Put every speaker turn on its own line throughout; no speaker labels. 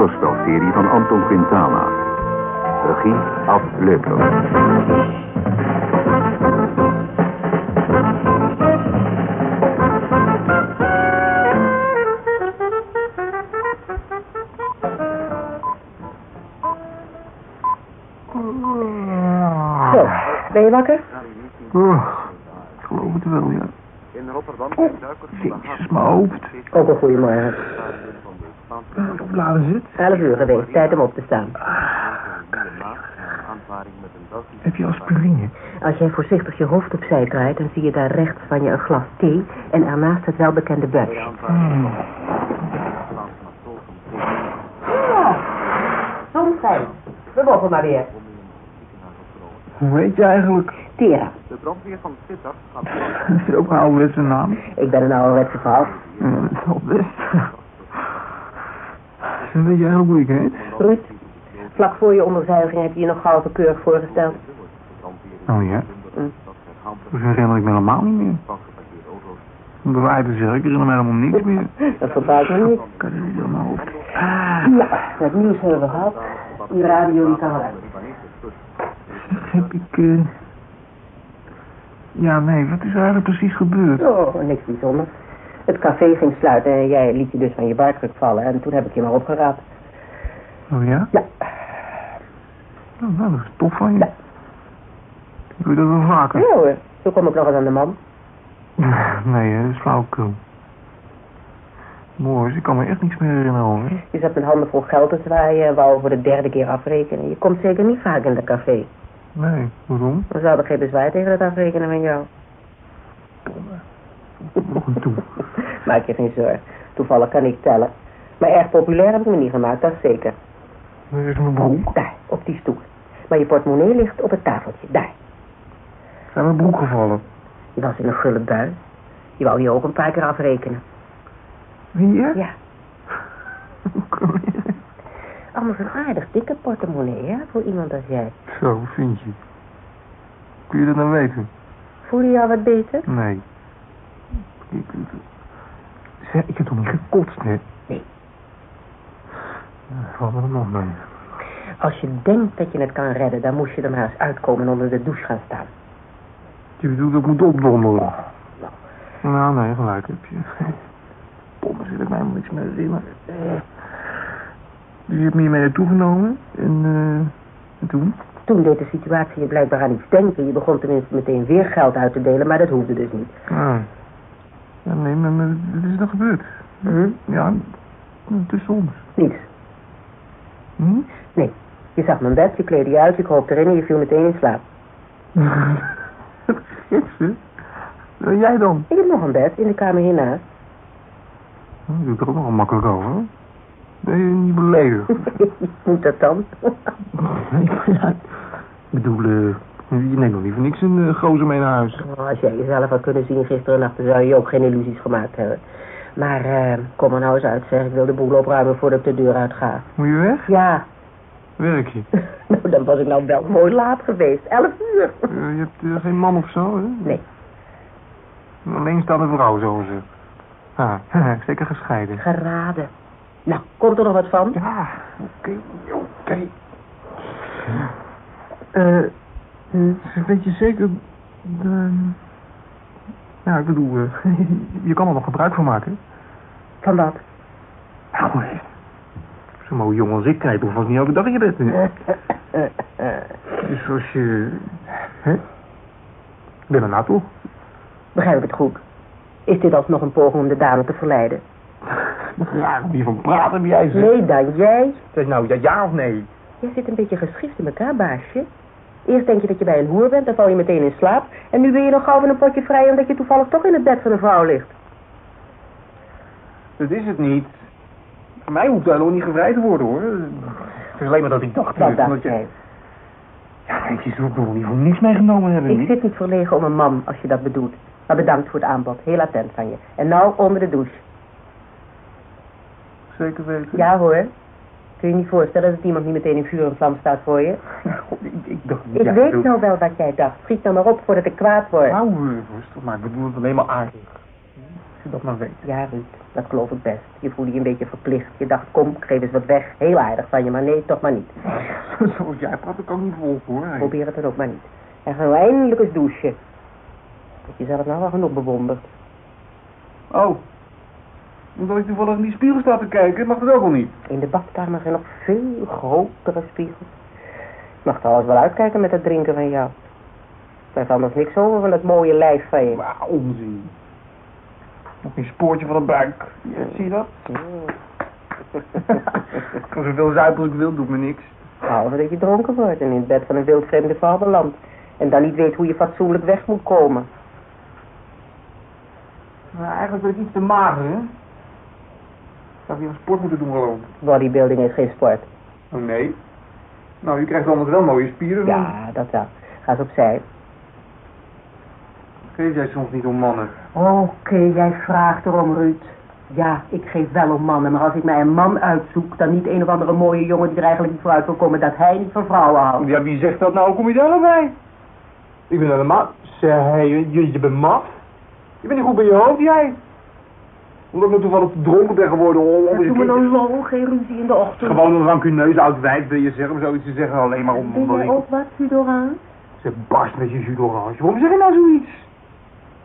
hoorspelserie van Anton Quintana. Regie Ad Leupler.
Zo, ben je wakker?
Oh, ik geloof het wel, ja.
In Rotterdam
Oh,
zijn
jezus, mijn hoofd.
Ook een goeiemorgen.
Hoe laat is het?
11 uur geweest, tijd om op te staan.
aanvaring met een Belgische
Heb je aspirine?
Als jij voorzichtig je hoofd opzij draait, dan zie je daar rechts van je een glas thee en ernaast het welbekende buisje.
Hmm.
Zonfijn. We mogen maar weer.
Hoe weet je eigenlijk?
Tera.
De brandweer van Sittard gaat
Is er ook een ouderwetse naam?
Ik ben een ouderwetse vrouw.
Ja, dat is wel best. Weet je eigenlijk hoe ik heet?
Ruud, vlak voor je onderzuiging heb je je nog gauw keurig voorgesteld.
Oh ja? Dus herinner ik me helemaal niet meer. Om de waarheid te zeggen, ik herinner me helemaal niks meer.
Dat verbaast me niet.
Kan niet aan mijn hoofd?
Ja, het nieuws hebben we gehad. Die radio die kan eruit.
Heb ik... eh, Ja, nee, wat is er eigenlijk precies gebeurd?
Oh, niks bijzonders. Het café ging sluiten en jij liet je dus van je barkruk vallen. En toen heb ik je maar opgeraapt.
Oh ja?
Ja,
Nou, nou, dat is tof van je.
Ja.
Doe je dat wel vaker?
ja hoor. Zo kom ik nog eens aan de man.
Nee, hè, dat is flauwekul. Mooi, ik kan me echt niks meer herinneren hoor.
Je zat met handen vol geld te zwaaien en wou voor de derde keer afrekenen. Je komt zeker niet vaak in dat café.
Nee, waarom?
Dan zou er geen bezwaar tegen het afrekenen met jou.
Nog een toe.
Maak je geen zorgen. Toevallig kan ik tellen. Maar erg populair heb ik me niet gemaakt, dat is zeker.
Waar is mijn broek?
Daar, op die stoel. Maar je portemonnee ligt op het tafeltje, daar.
Zijn mijn broek gevallen?
Je was in een gulle bui. Je wou je ook een paar keer afrekenen.
Hier?
Ja,
Hoe kom je?
anders een aardig dikke portemonnee, hè, voor iemand als jij.
Zo, vind je. Kun je dat nou weten?
Voel je je al wat beter?
Nee. Ik, zeg, ik heb toch niet gekotst, hè?
Nee.
Nou, Valt me nog mee.
Als je denkt dat je het kan redden, dan moest je er maar eens uitkomen en onder de douche gaan staan.
Je bedoelt dat ik moet opdonderen?
Nou,
Nou, nee, gelijk heb je. Pomme zit ik mij helemaal niks meer herinneren. Dus je hebt me hiermee naartoe genomen en, eh, en toen?
toen deed de situatie je blijkbaar aan iets denken. Je begon tenminste meteen weer geld uit te delen, maar dat hoefde dus niet.
Ah. Ja, nee, maar, maar wat is er gebeurd?
Hm?
Ja, tussen ons.
Niets.
Hm?
Nee. Je zag mijn bed, je kleedde je uit, je kroop erin en je viel meteen in slaap.
Gidsen? En jij dan?
Ik heb nog een bed in de kamer hiernaast.
Oh, doe ik er ook nog makkelijk over. Ben je niet beledigd?
Moet dat dan?
Ja, ik bedoel, eh, je neemt nog niet voor niks een uh, gozer mee naar huis.
Oh, Als jij jezelf had kunnen zien gisteren nacht, dan zou je ook geen illusies gemaakt hebben. Maar eh, kom er nou eens uit, zeg. Ik wil de boel opruimen voordat ik de deur uit ga.
Moet je weg?
Ja.
Werk je?
nou, dan was ik nou wel mooi laat geweest. Elf uur.
Eh, je hebt eh, geen man of zo, hè?
Nee,
Een alleenstaande vrouw, zo ze. Ah, zeker gescheiden.
geraden. Nou, komt er nog wat van?
Ja, oké, oké. Eh,
Hm.
weet je zeker... De... Ja, ik bedoel, eh, je kan er nog gebruik van maken.
Van wat?
Nou, eh, zo'n mooie jongen als ik krijg toch vast niet elke dag in je bed. Dus als je... Hè? Ik ben er toch?
Begrijp ik het goed? Is dit alsnog een poging om de dame te verleiden?
Ja, je van praten heb jij ze.
Nee, dan jij.
Zeg nou, ja, ja of nee?
Jij zit een beetje geschift in elkaar, baasje. Eerst denk je dat je bij een hoer bent, dan val je meteen in slaap. En nu ben je nog gauw van een potje vrij omdat je toevallig toch in het bed van een vrouw ligt.
Dat is het niet. Voor mij hoeft helemaal niet gevrijd te worden, hoor. Het is alleen maar dat ik dacht...
Wat
eh,
dacht
dat je-
jij?
Ja, je, zult nog niet voor niets meegenomen hebben,
Ik
niet?
zit niet verlegen om een man, als je dat bedoelt. Maar bedankt voor het aanbod. Heel attent van je. En nou onder de douche.
Zeker weten.
Ja hoor. Kun je niet voorstellen dat iemand niet meteen in vuur en vlam staat voor je?
Ja, ik, ik dacht...
Ik
ja,
weet nou wel wat jij dacht. Schiet dan maar op voordat ik kwaad word.
Nou, eh, rustig, maar ik bedoel het alleen maar aardig. je dat maar weet.
Ja, Ruud, dat geloof ik best. Je voelde je een beetje verplicht. Je dacht, kom, geef eens wat weg. Heel aardig van je, maar nee, toch maar niet.
Zoals jij praat, ik ook niet volgen hoor.
Probeer het dan ook maar niet. En ga nou eindelijk eens douchen. Dat je zelf nou wel genoeg bewondert.
Oh. Omdat ik toevallig in die spiegel sta te kijken, mag dat ook al niet.
In de badkamer zijn nog veel grotere spiegels. Je mag alles wel uitkijken met het drinken van jou. Blijft anders niks over van dat mooie lijf van je.
Maar onzin. Nog een spoortje van de buik. Ja, zie je dat? ik kan zoveel zuipen als ik wil, doet me niks.
Behalve dat je dronken wordt en in het bed van een wildvreemde vrouw belandt. En dan niet weet hoe je fatsoenlijk weg moet komen.
Maar eigenlijk ben ik iets te mager, hè? Zou ik weer een sport moeten doen geloof ik?
Bodybuilding is geen sport.
Oh nee. Nou, je krijgt anders wel mooie spieren.
Ja, dat wel. Ga eens opzij.
Geef jij soms niet om mannen?
Oké, jij vraagt erom, Ruud. Ja, ik geef wel om mannen, maar als ik mij een man uitzoek, dan niet een of andere mooie jongen die er eigenlijk niet vooruit wil komen dat hij niet van vrouwen houdt.
Ja, wie zegt dat nou? Hoe kom je daar bij? Ik ben helemaal... Zeg, je, je, je bent maf? Je bent niet goed bij je hoofd, jij? Omdat ik nou toevallig te dronken ben geworden om... om
Doe me nou lol, geen ruzie in de ochtend.
Gewoon een rancuneus oud wijf, wil je zeggen, om zoiets te zeggen, alleen maar om...
Ben jij
ik...
ook wat, Sudoraan?
Zeg, barst met je jus d'orange. Waarom zeg je nou zoiets?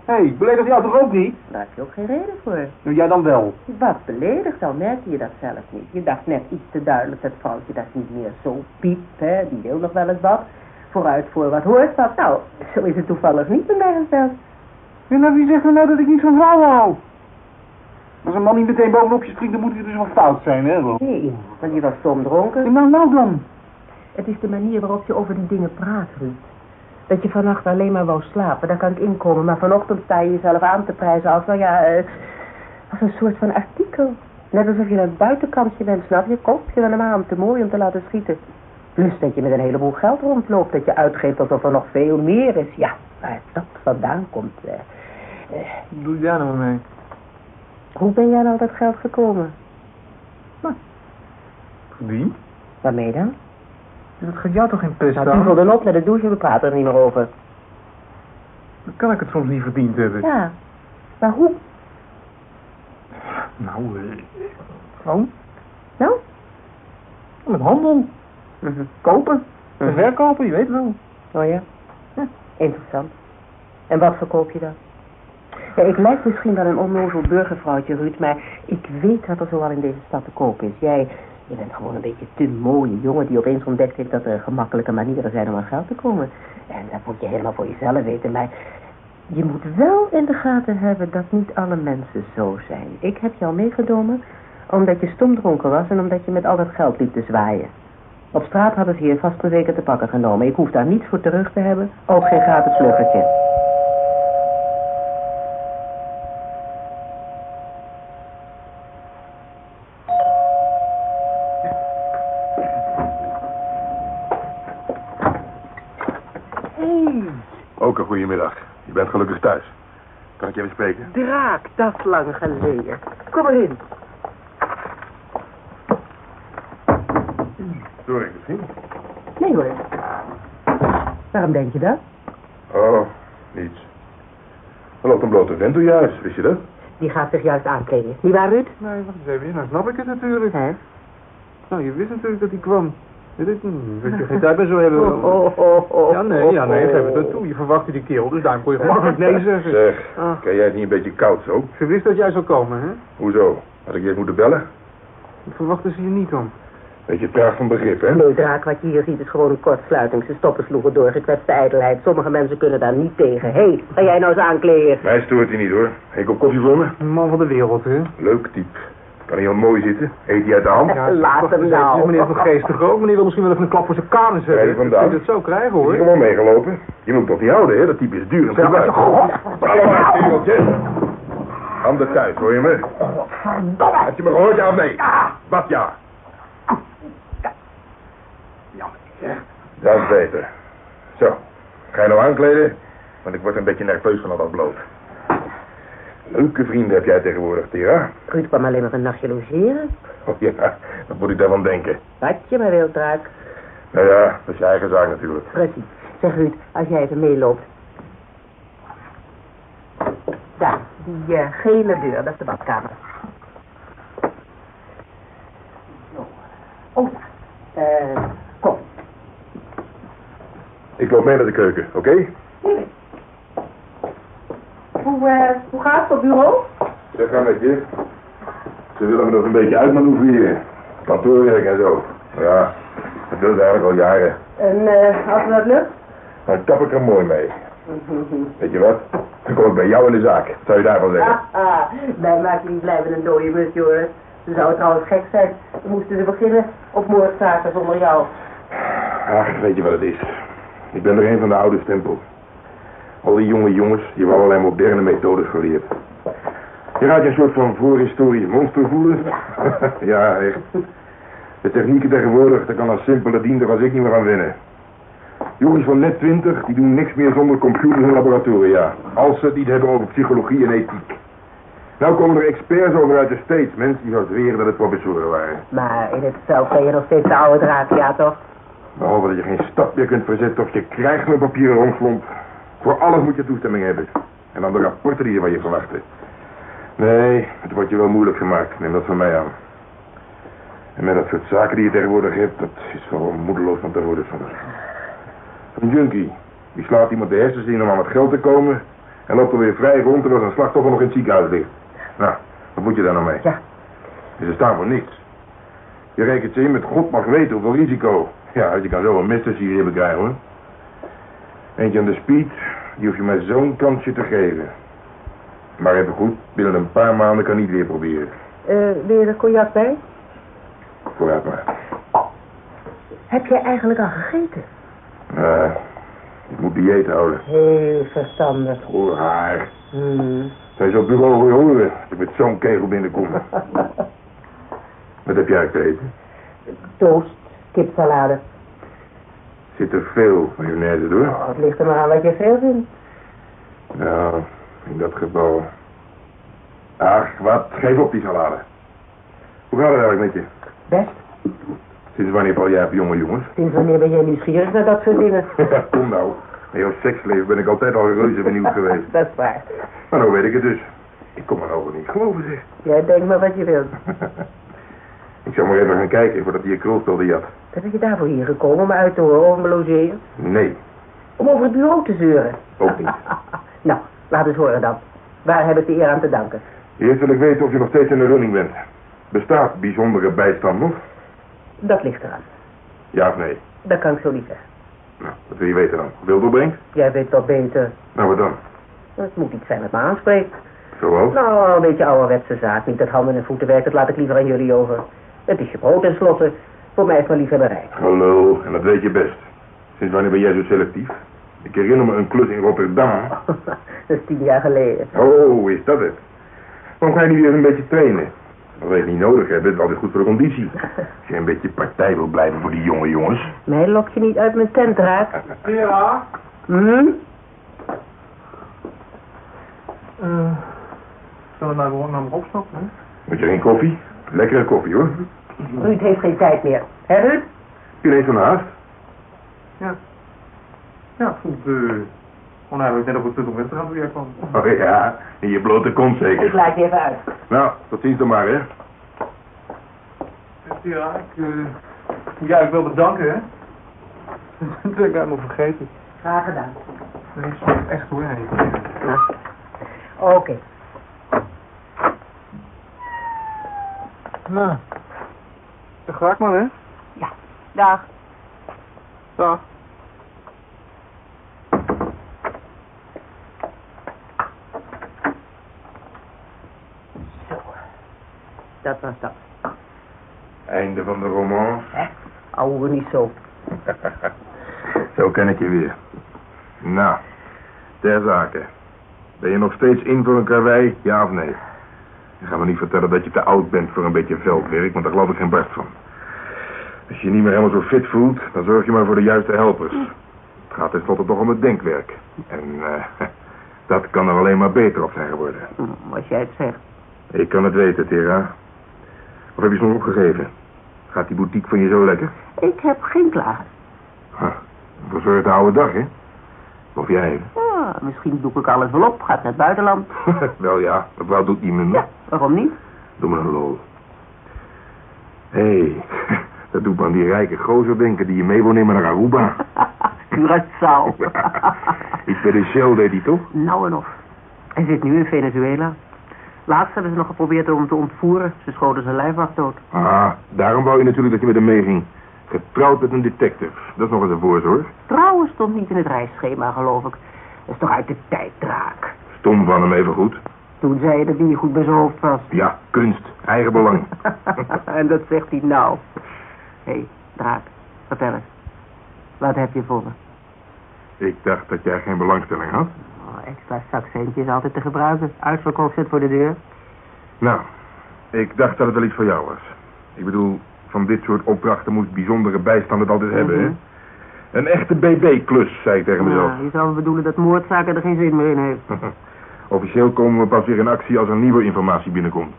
Hé, hey, beledig jou toch ook niet?
Daar heb je ook geen reden voor.
Nou, jij dan wel.
Wat beledigd, dan merkte je dat zelf niet. Je dacht net iets te duidelijk dat vrouwtje dat niet meer zo piept, hè. Die wil nog wel eens wat. Vooruit voor wat hoort dat. Nou, zo is het toevallig niet bij mij gesteld.
Ja, nou, wie zegt er nou dat ik niet van vrouwen hou? Als een man niet meteen bovenop je springt, dan moet hij dus wel fout zijn, hè? wel?
Nee, want je was stom dronken.
Nou, nou dan.
Het is de manier waarop je over die dingen praat, Ruud. Dat je vannacht alleen maar wou slapen, daar kan ik inkomen. Maar vanochtend sta je jezelf aan te prijzen als, nou ja, eh, als een soort van artikel. Net alsof je een buitenkantje bent, snap je? Koop je dan een aan, te mooi om te laten schieten. Plus dat je met een heleboel geld rondloopt, dat je uitgeeft alsof er nog veel meer is. Ja, waar dat vandaan komt. eh, eh,
doe jij nou mee?
Hoe ben jij nou dat geld gekomen?
Wie?
Waarmee dan?
Dat gaat jou toch geen pest
Nou,
aan?
duvel dan op naar de douche, we praten er niet meer over.
Dan kan ik het soms niet verdiend hebben.
Ja, maar hoe?
Nou, eh, gewoon
Nou?
met handel. Kopen en
Mhm.
verkopen, je weet wel.
Oh ja? Hm, interessant. En wat verkoop je dan? Ja, ik lijk misschien wel een onnozel burgervrouwtje, Ruud, maar ik weet wat er zoal in deze stad te koop is. Jij, je bent gewoon een beetje te mooie jongen die opeens ontdekt heeft dat er gemakkelijke manieren zijn om aan geld te komen. En dat moet je helemaal voor jezelf weten, maar je moet wel in de gaten hebben dat niet alle mensen zo zijn. Ik heb jou meegenomen omdat je stomdronken was en omdat je met al dat geld liep te zwaaien. Op straat hadden ze je vast een zeker te pakken genomen. Ik hoef daar niets voor terug te hebben, ook geen gratis vluggertje.
Ook een goede middag. Je bent gelukkig thuis. Kan ik je even spreken?
Draak, dat is lang geleden. Kom maar in.
Storing misschien?
Nee hoor. Waarom denk je dat?
Oh, niets. Er loopt een blote vent door je huis, wist je dat?
Die gaat zich juist aankleden. Niet waar, Ruud?
Nee, wacht eens even. Nou snap ik het natuurlijk.
Hè?
Nou, je wist natuurlijk dat hij kwam. Weet ik, hm, dat je geen tijd bij zou hebben.
Oh, oh, oh, oh,
Ja, nee, ja, nee, geef het toe. Je verwachtte die kerel, dus daarom kon je gemakkelijk nee zeggen.
Zeg,
Ah.
ken jij het niet een beetje koud zo?
Ze wist dat jij zou komen, hè?
Hoezo? Had ik je eens moeten bellen?
Dat verwachten ze je niet dan.
Beetje traag van begrip, hè?
Nee, Draak, wat je hier ziet is gewoon een kortsluiting. Ze stoppen sloegen door gekwetste ijdelheid. Sommige mensen kunnen daar niet tegen. Hé, hey, ga jij nou eens aankleden?
Mij stoort hij niet hoor. Ik op koffie voor me?
Een man van de wereld, hè?
Leuk type. Kan heel mooi zitten. Eet hij uit de hand?
Ja. Laat hem nou.
Het is meneer van Geestig ook. Meneer wil misschien wel even een klap voor zijn kanus hebben.
Kijk vandaan.
Kun je dat zo krijgen,
Is hij
hoor.
gewoon meegelopen? Je moet toch niet houden, hè? Dat type is duur en
Zeg,
privaat.
God.
Handen thuis, hoor je me? Heb je me gehoord, ja of nee? Wat ja? Dat is beter. Zo, ga je nou aankleden? Want ik word een beetje nerveus van al dat bloot. Leuke vrienden heb jij tegenwoordig, Tira.
Ruud kwam alleen maar een nachtje logeren.
Oh ja, wat moet ik daarvan denken?
Wat je maar wilt, Draak.
Nou ja, dat is je eigen zaak natuurlijk.
Precies. Zeg Ruud, als jij even meeloopt. Daar, die eh, gele deur, dat is de badkamer. Zo. Oh ja, eh, kom.
Ik loop mee naar de keuken, oké?
Hoe, eh, hoe gaat het op bureau?
Zeg gaan met je. Ze willen me nog een beetje uitmanoeuvreren. Kantoorwerk en zo. Ja, dat doen ze eigenlijk al jaren.
En eh, als dat lukt?
Dan kap ik er mooi mee. Weet je wat? Dan kom ik bij jou in de zaak. Wat zou je daarvan zeggen?
Haha, mij maakt je niet blij met een dode mus, Joris. Ze zou trouwens gek zijn. Dan moesten ze beginnen op moordzaken zonder jou.
Ach, weet je wat het is? Ik ben er een van de oude stempel. Al die jonge jongens, die hebben allerlei moderne methodes geleerd. Je gaat je een soort van voorhistorisch monster voelen. ja, echt. De technieken tegenwoordig, daar kan een simpele diender als ik niet meer aan winnen. Jongens van net twintig, die doen niks meer zonder computers en laboratoria. Als ze het niet hebben over psychologie en ethiek. Nou komen er experts over uit de States, mensen die zou zweren dat het professoren waren.
Maar in het veld ben je nog steeds de oude draad, ja toch?
Behalve dat je geen stap meer kunt verzetten of je krijgt met papieren rondslomp. Voor alles moet je toestemming hebben. En dan de rapporten die je van je verwachten. Nee, het wordt je wel moeilijk gemaakt. Neem dat van mij aan. En met dat soort zaken die je tegenwoordig hebt, dat is gewoon moedeloos van te worden soms. Een junkie, die slaat iemand de hersens in om aan het geld te komen... en loopt er weer vrij rond terwijl zijn slachtoffer nog in het ziekenhuis ligt. Nou, wat moet je daar nou mee?
Ja.
En ze staan voor niks. Je rekent ze in met god mag weten hoeveel risico. Ja, als je kan zo een missenserie hebben krijgen hoor. Eentje aan de speed, die hoef je maar zo'n kansje te geven. Maar even goed, binnen een paar maanden kan niet weer proberen.
Eh, wil je er cognac bij?
Vooruit maar.
Heb jij eigenlijk al gegeten?
Nee, ik moet dieet houden.
Heel verstandig.
Voor haar.
Hmm.
Zij op bureau weer horen als ik met zo'n kegel binnenkom. Wat heb jij gegeten?
Toast, kipsalade.
Zit er veel mayonaise door?
Oh, het ligt er maar aan wat je veel vindt.
Nou, in dat geval... Ach, wat? Geef op die salade. Hoe gaat het eigenlijk met je?
Best.
Sinds wanneer val jij op jonge jongens?
Sinds wanneer ben jij nieuwsgierig naar dat soort dingen?
Kom nou. In jouw seksleven ben ik altijd al reuze benieuwd geweest.
dat is waar.
Maar nou weet ik het dus. Ik kon mijn ogen niet geloven, zeg.
Jij denkt maar wat je wilt.
ik zou maar even gaan kijken voordat hij je krulspelde jat.
Dan ben je daarvoor hier gekomen om uit te horen over mijn logeren?
Nee,
Om over het bureau te zeuren?
ook niet.
nou, laat eens horen dan. Waar heb ik de eer aan te danken?
Eerst wil ik weten of je nog steeds in de running bent. Bestaat bijzondere bijstand nog?
Dat ligt eraan.
Ja of nee?
Dat kan ik zo niet zeggen.
Nou, wat wil je weten dan? Wilderbrengt?
Jij weet wel beter.
Nou, wat dan?
Het moet iets zijn wat me aanspreekt.
Zoals?
Nou, een beetje ouderwetse zaak. Niet dat handen en voeten werkt, dat laat ik liever aan jullie over. Het is je brood tenslotte. Voor mij is maar liefhebberij.
Hallo, en dat weet je best. Sinds wanneer ben jij zo selectief? Ik herinner me een klus in Rotterdam.
dat is tien jaar geleden.
Oh, is dat het? Waarom ga je niet weer een beetje trainen? Dat weet je niet nodig hebben, het is altijd goed voor de conditie. Als je een beetje partij wil blijven voor die jonge jongens.
Mij lok je niet uit mijn tent, raak.
Ja?
Hm?
Uh, zullen we nou gewoon naar hem opstappen? hè?
Moet je geen koffie? Lekkere koffie hoor.
Ruud heeft geen tijd meer. Hè, Ruud?
Je neemt zo'n haast.
Ja. Ja, ik vond uh, gewoon eigenlijk net op het punt om weg te gaan toen jij kwam.
Oh ja, in je blote kont
Ik
zeker.
laat je even uit.
Nou, tot ziens dan maar hè.
Ja, ik uh, moet jij eigenlijk wel bedanken, hè? Dat ben ik helemaal vergeten.
Graag gedaan.
Nee, sorry, echt hoor. Nee.
Oké.
Nou, dan ga ik maar, hè?
Ja, dag.
Dag.
Zo. Dat was dat.
Einde van de roman.
Hè? Ouwe niet zo.
Zo ken ik je weer. Nou, ter zake. Ben je nog steeds in voor een karwei, ja of nee? Je gaat me niet vertellen dat je te oud bent voor een beetje veldwerk, want daar geloof ik geen barst van. Als je je niet meer helemaal zo fit voelt, dan zorg je maar voor de juiste helpers. Het gaat tenslotte toch om het denkwerk. En eh, dat kan er alleen maar beter op zijn geworden.
Hm, Als jij het zegt.
Ik kan het weten, Tera. Of heb je ze nog opgegeven? Gaat die boutique van je zo lekker?
Ik heb geen klaar.
Huh, verzorgde oude dag, hè? Of jij even?
Misschien doe ik alles wel op. Gaat naar het buitenland.
Wel ja, mevrouw doet niet met me.
Ja, waarom niet?
Doe me een lol. Hé, hey, dat doet me aan die rijke gozer denken die je mee wil nemen naar Aruba.
Curaçao.
Iets de Shell deed hij toch?
nou en of. Hij zit nu in Venezuela. Laatst hebben ze nog geprobeerd om hem te ontvoeren. Ze schoten zijn lijfwacht dood.
Ah, daarom wou je natuurlijk dat je met hem meeging. Getrouwd met een detective. Dat is nog eens een voorzorg.
Trouwen stond niet in het reisschema, geloof ik. Dat is toch uit de tijd, draak.
Stom van hem even goed.
Toen zei je dat hij goed bij zijn hoofd was.
Ja, kunst. Eigen belang.
en dat zegt hij nou. Hé, hey, draak, vertel eens. Wat heb je voor me?
Ik dacht dat jij geen belangstelling had.
Oh, extra zakcentje is altijd te gebruiken. Uitverkoop zit voor de deur.
Nou, ik dacht dat het wel iets voor jou was. Ik bedoel, van dit soort opdrachten moest bijzondere bijstand het altijd hebben, hè? Een echte BB-klus, zei ik tegen mezelf.
Nou, je zou bedoelen dat moordzaken er geen zin meer in heeft.
Officieel komen we pas weer in actie als er nieuwe informatie binnenkomt.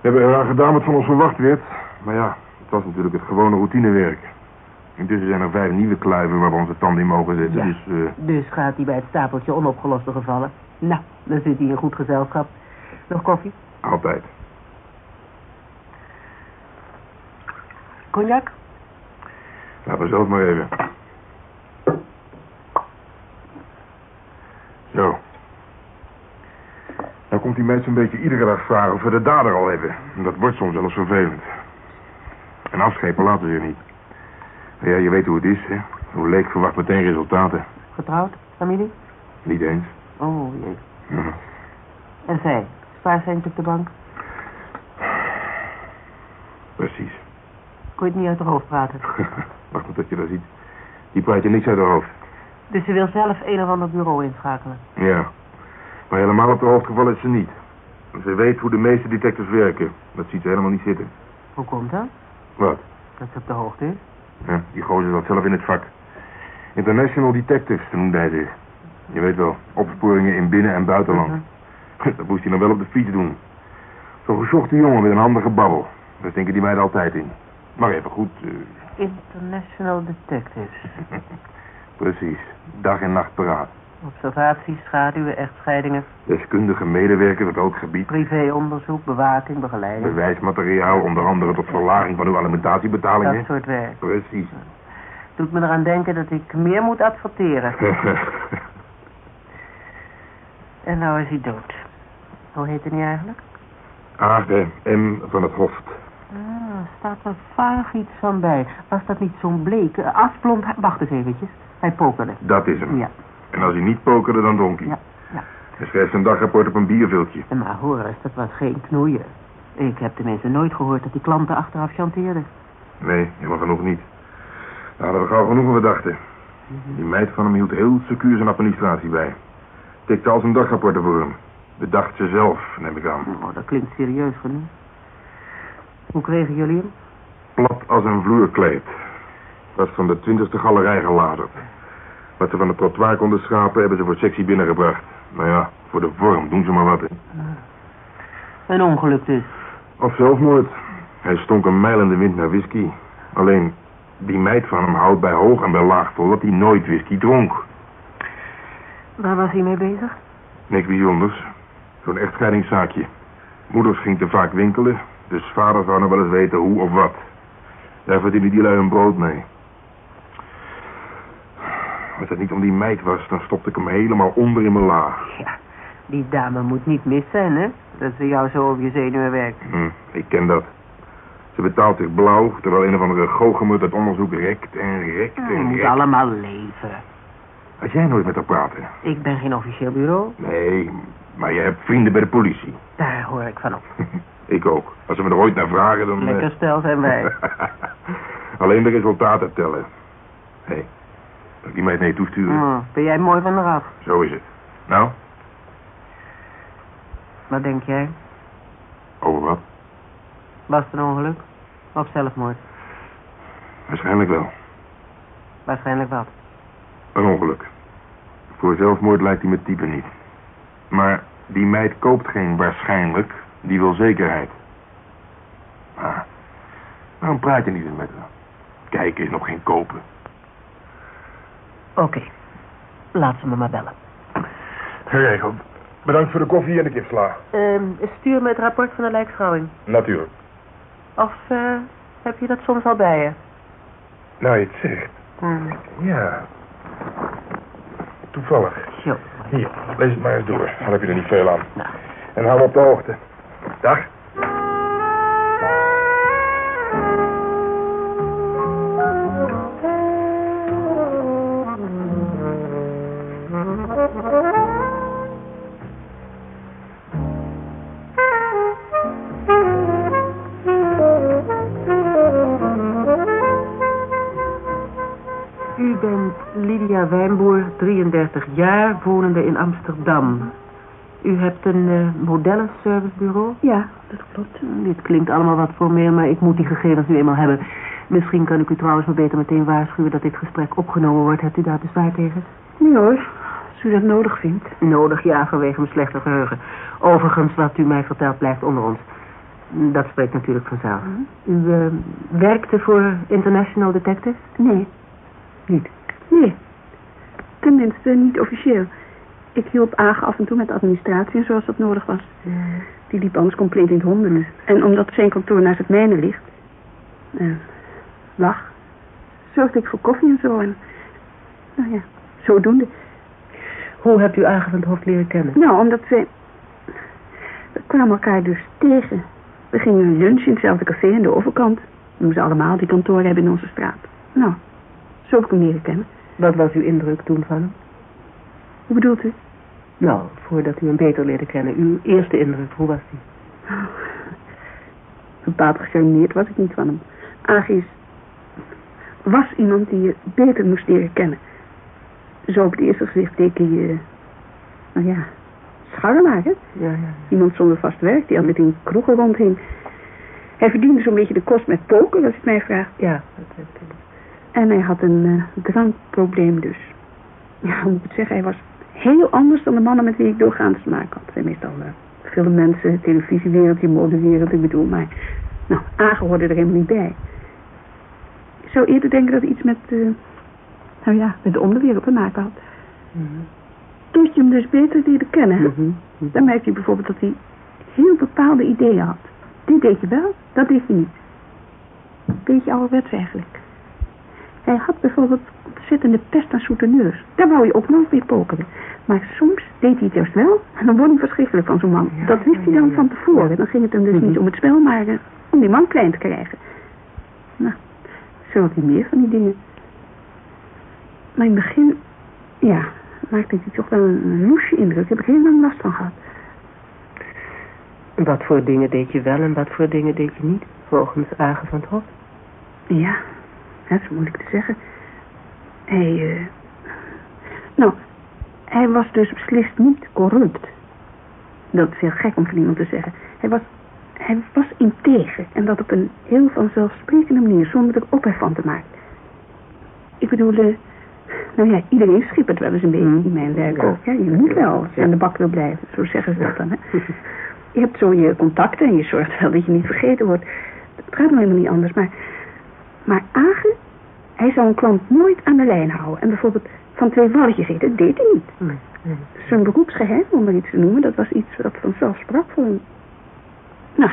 We hebben eraan gedaan wat van ons verwacht werd. Maar ja, het was natuurlijk het gewone routinewerk. Intussen zijn er vijf nieuwe kluiven waar we onze tanden in mogen zetten.
Ja.
Dus, eh,
Dus gaat hij bij het stapeltje onopgeloste gevallen. Nou, dan zit hij in goed gezelschap. Nog koffie?
altijd.
Cognac?
Laten we zelf maar even. Zo. Nou komt die meid zo'n beetje iedere dag vragen of we de dader al hebben. En dat wordt soms wel eens vervelend. En afschepen laten ze je niet. Maar ja, je weet hoe het is, hè. Hoe leek verwacht meteen resultaten.
Getrouwd? Familie?
Niet eens.
Oh, jee.
Ja.
En zij? Spaarcentje op de bank?
Precies.
Kon je het niet uit de hoofd praten?
Wacht maar tot je dat ziet. Die praat je niks uit haar hoofd.
Dus ze wil zelf een of ander bureau inschakelen.
Ja. Maar helemaal op de hoofdgeval is ze niet. Ze weet hoe de meeste detectives werken. Dat ziet ze helemaal niet zitten.
Hoe komt dat?
Wat?
Dat ze op de hoogte is?
Ja, die gozer zat zelf in het vak. International Detectives noemde hij zich. Je weet wel, opsporingen in binnen- en buitenland.
Mhm.
Dat moest hij dan wel op de fiets doen. Zo'n gezochte jongen met een handige babbel. Daar denken die meiden altijd in. Maar even goed, eh,
International Detectives.
precies. Dag en nacht paraat.
Observaties, schaduwen, echtscheidingen,
Deskundige medewerker op elk gebied.
privéonderzoek, bewaking, begeleiding.
Bewijsmateriaal, onder andere tot verlaging van uw alimentatiebetalingen.
Dat soort werk.
Precies.
Doet me eraan denken dat ik meer moet adverteren. En nou is hij dood. Hoe heet hij eigenlijk?
Aagde M. van het Hoft.
Ah, staat er vaag iets van bij. Was dat niet zo'n bleke, asblond... ha- Wacht eens eventjes. Hij pokerde.
Dat is hem.
Ja,
En als hij niet pokerde, dan dronk hij.
ja, ja.
Hij schreef zijn dagrapport op een bierviltje.
Maar hoor eens, dat was geen knoeien. Ik heb tenminste nooit gehoord dat die klanten achteraf chanteerden.
Nee, helemaal genoeg niet. Daar hadden we gauw genoeg van we dachten. Die meid van hem hield heel secuur zijn administratie bij. Tikte al zijn dagrapporten voor hem. Bedacht ze zelf, neem ik aan.
Oh, dat klinkt serieus genoeg. Hoe kregen jullie hem?
Plat als een vloerkleed. Was van de twintigste galerij gelazerd. Wat ze van het trottoir konden schrapen, hebben ze voor sectie binnengebracht. Nou ja, voor de vorm doen ze maar wat. hè.
Een ongeluk dus.
Of zelfmoord. Hij stonk een mijl in de wind naar whisky. Alleen, die meid van hem houdt bij hoog en bij laag vol dat hij nooit whisky dronk.
Waar was hij mee bezig?
Niks bijzonders. Zo'n echtscheidingszaakje. Moeders ging te vaak winkelen, dus vader zou nog wel eens weten hoe of wat. Daar verdiende die lui hun brood mee. Als het niet om die meid was, dan stopte ik hem helemaal onder in mijn laag.
Ja, die dame moet niet mis zijn, hè? Dat ze jou zo op je zenuwen werkt.
Hm, ik ken dat. Ze betaalt zich blauw, terwijl een of andere goochelmut het onderzoek rekt en rekt
Je
en
moet
rekt.
allemaal leven.
Als jij nooit met haar praten?
Ik ben geen officieel bureau.
Nee, maar je hebt vrienden bij de politie.
Daar hoor ik van op.
ik ook. Als ze me er ooit naar vragen, dan... eh,
Lekker stel zijn wij.
Alleen de resultaten tellen. Hé, hey, ik die meid naar je toesturen?
Oh, ben jij mooi van eraf.
Zo is het. Nou,
Wat denk jij?
over wat?
Was het een ongeluk? Of zelfmoord?
Waarschijnlijk wel.
Waarschijnlijk wat.
Een ongeluk. Voor zelfmoord lijkt hij me type niet. Maar die meid koopt geen waarschijnlijk, die wil zekerheid. Ah, waarom praat je niet eens met haar? Kijken is nog geen kopen.
Oké. Laat ze me maar bellen.
Geregeld. Bedankt voor de koffie en de kipsla.
Ehm, stuur me het rapport van de lijkschouwing.
Natuurlijk.
Of eh, heb je dat soms al bij je?
Nou, je het zegt. Ja. Toevallig.
Zo.
Hier, lees het maar eens door. Dan heb je er niet veel aan.
Nou.
En hou me op de hoogte. Dag.
Jaar, wonende in Amsterdam. U hebt een eh, modellenservicebureau?
Ja, dat klopt.
Dit klinkt allemaal wat formeel, maar ik moet die gegevens nu eenmaal hebben. Misschien kan ik u trouwens maar beter meteen waarschuwen dat dit gesprek opgenomen wordt. Hebt u daar bezwaar tegen?
Nee hoor, als u dat nodig vindt.
Nodig, ja, vanwege mijn slechte geheugen. Overigens, wat u mij vertelt blijft onder ons. Dat spreekt natuurlijk vanzelf. U eh, werkte voor International Detectives?
Nee,
Niet.
nee. Tenminste, niet officieel. Ik hielp Agen af en toe met de administratie en zoals dat nodig was. Die liep anders compleet in het honden. En omdat zijn kantoor naast het mijne ligt, eh, lag, zorgde ik voor koffie en zo. En, nou ja, zodoende.
Hoe hebt u Agen van het Hoofd leren kennen?
Nou, omdat we... We kwamen elkaar dus tegen. We gingen lunchen in hetzelfde café aan de overkant. Noemen ze allemaal die kantoren hebben in onze straat. Nou, zo heb ik hem leren kennen.
Wat was uw indruk toen van hem?
Hoe bedoelt u?
Nou, voordat u hem beter leerde kennen. Uw eerste indruk, hoe was die?
Bepaald gecharmeerd was ik niet van hem. Agis was iemand die je beter moest leren kennen. Zo op het eerste gezicht deed hij je, nou ja, scharrelaar, hè?
Ja, ja.
Iemand zonder vast werk, die altijd in kroegen rondhing. Hij verdiende zo'n beetje de kost met poker, als ik mij vraagt.
Ja, dat heb ik.
En hij had een eh, drankprobleem dus. Ja, moet ik zeggen, hij was heel anders dan de mannen met wie ik doorgaans te maken had. Het zijn meestal uh, filmmensen, televisiewereld, die modewereld, ik bedoel, maar... Nou, Agen hoorde er helemaal niet bij. Ik zou eerder denken dat hij iets met, eh, nou ja, met de onderwereld te maken had. Toen je hem dus beter leerde kennen, hè,
Mhm.
dan merkte je bijvoorbeeld dat hij heel bepaalde ideeën had. Dit deed je wel, dat deed je niet. Beetje ouderwets eigenlijk. Hij had bijvoorbeeld ontzettende pest aan soeteneurs. Daar wou je ook nooit mee pokeren. Maar soms deed hij het juist wel. En dan word je verschrikkelijk van zo'n man. dat wist hij dan van tevoren. Dan ging het hem dus niet om het spel, maar eh, om die man klein te krijgen. Nou, zo had hij meer van die dingen. Maar in het begin, ja, maakte hij toch wel een, een loesje indruk. Daar heb ik heel lang last van gehad.
Wat voor dingen deed je wel en wat voor dingen deed je niet? Volgens Agen van het Hof?
Ja, dat is moeilijk te zeggen. Hij, eh... Nou, hij was dus beslist niet corrupt. Dat is heel gek om van iemand te zeggen. Hij was, hij was integer. En dat op een heel vanzelfsprekende manier, zonder er ophef van te maken. Ik bedoel, eh, nou ja, iedereen schippert wel eens een beetje in mijn werk
Ja.
ook. Ja, je moet wel als je aan de bak wil blijven. Zo zeggen ze dat dan, hè. Je hebt zo je contacten en je zorgt wel dat je niet vergeten wordt. Het gaat nou helemaal niet anders, maar... hij zou een klant nooit aan de lijn houden. En bijvoorbeeld van twee walletjes eten, dat deed hij niet.
Nee. nee.
Zijn beroepsgeheim, om maar iets te noemen, dat was iets wat vanzelf sprak voor hem. Nou,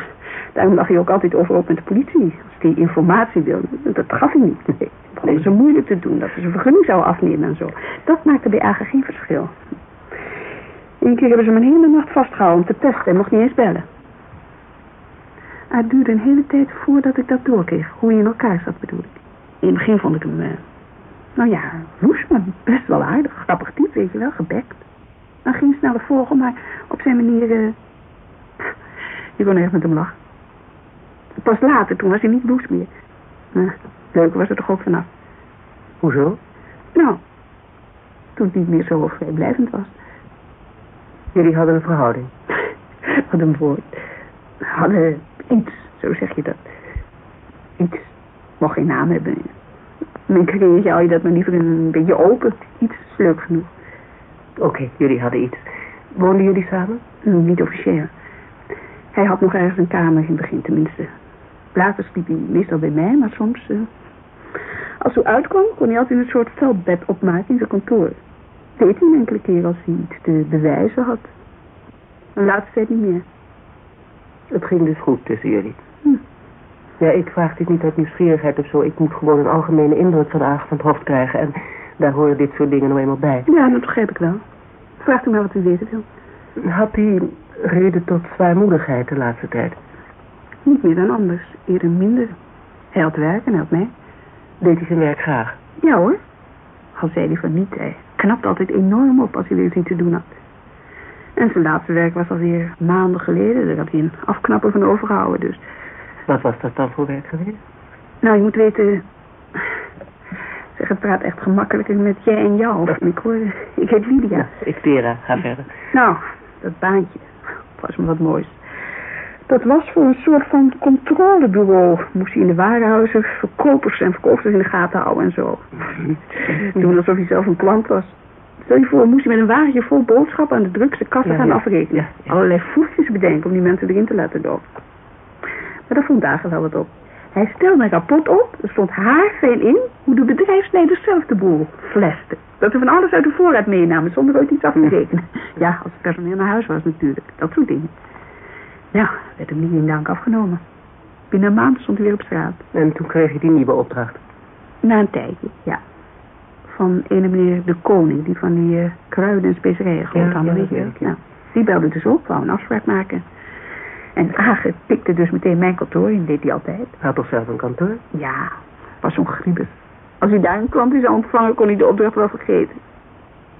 daarom lag hij ook altijd over op met de politie. Als hij informatie wilde, dat gaf hij niet. Nee, begonnen ze moeilijk te doen, dat ze zijn vergunning zouden afnemen en zo. Dat maakte bij Agen geen verschil. Eén keer hebben ze hem een hele nacht vastgehouden om te testen en mocht niet eens bellen. Het duurde een hele tijd voordat ik dat doorkreeg. Hoe hij in elkaar zat, bedoel ik. In het begin vond ik hem, eh, nou ja, loes, maar best wel aardig. Grappig type, weet je wel, gebekt. Dan ging hij sneller volgen, maar op zijn manier... eh, je kon echt met hem lachen. Pas later, toen was hij niet loes meer. Nou, leuk was er toch ook vanaf.
Hoezo?
Nou, toen het niet meer zo vrijblijvend was.
Jullie hadden een verhouding.
Wat een woord. Hadden iets, zo zeg je dat. Iets. Mocht geen naam hebben. Mijn carrière hou je dat maar liever een beetje open. Iets is leuk genoeg.
Oké, jullie hadden iets. Woonden jullie samen?
Hm, Niet officieel. Hij had nog ergens een kamer in het begin tenminste. Later sliep hij meestal bij mij, maar soms... eh, als hij uitkwam, kon hij altijd een soort veldbed opmaken in zijn kantoor. Deed hij een enkele keer als hij iets te bewijzen had. En laatst tijd niet meer.
Het ging dus goed tussen jullie. Ja, ik vraag dit niet uit nieuwsgierigheid of zo. Ik moet gewoon een algemene indruk van Aag van het hoofd krijgen. En daar horen dit soort dingen nou eenmaal bij.
Ja, dat begrijp ik wel. Vraagt u maar wat u weten wil.
Had hij reden tot zwaarmoedigheid de laatste tijd?
Niet meer dan anders. Eerder minder. Hij had werk en hij had mij.
Deed hij zijn werk graag?
Ja hoor. Al zei hij van niet. Hij knapt altijd enorm op als hij weer iets te doen had. En zijn laatste werk was alweer maanden geleden. Daar had hij een afknapper van overgehouden. Dus
Wat was dat dan voor werk geweest?
Nou, je moet weten... Zeg, het praat echt gemakkelijker met jij en jou. Ik hoor... Ik heet Lydia.
Ik Vera, ga verder.
Nou, dat baantje. Was me wat moois. Dat was voor een soort van controlebureau. Moest hij in de warenhuizen verkopers en verkopers in de gaten houden en zo. Doen alsof hij zelf een klant was. Stel je voor, moest hij met een wagentje vol boodschappen aan de drukste kassen
Ja,
gaan
ja.
afrekenen.
Ja, ja.
Allerlei voetjes bedenken om die mensen erin te laten lopen. Maar dat vond Dagen wel wat op. Hij stelde een rapport op, er stond haarfijn in hoe de bedrijfsleiders zelf de boel flesten. Dat ze van alles uit de voorraad meenamen zonder ooit iets af te rekenen. Ja, als het personeel naar huis was natuurlijk, dat soort dingen. Nou, werd hem niet in dank afgenomen. Binnen een maand stond hij weer op straat.
En toen kreeg je die nieuwe opdracht.
Na een tijdje, ja. Van ene meneer De Koning, die van die eh, kruiden en specerijen groothandel,
ja,
weet je
dat
wel.
weet ja.
Nou, die belde dus op, wou een afspraak maken. En Agen pikte dus meteen mijn kantoor in, deed hij altijd.
Hij had toch zelf een kantoor?
Ja, was zo'n griebus. Als hij daar een klant zou ontvangen, kon hij de opdracht wel vergeten.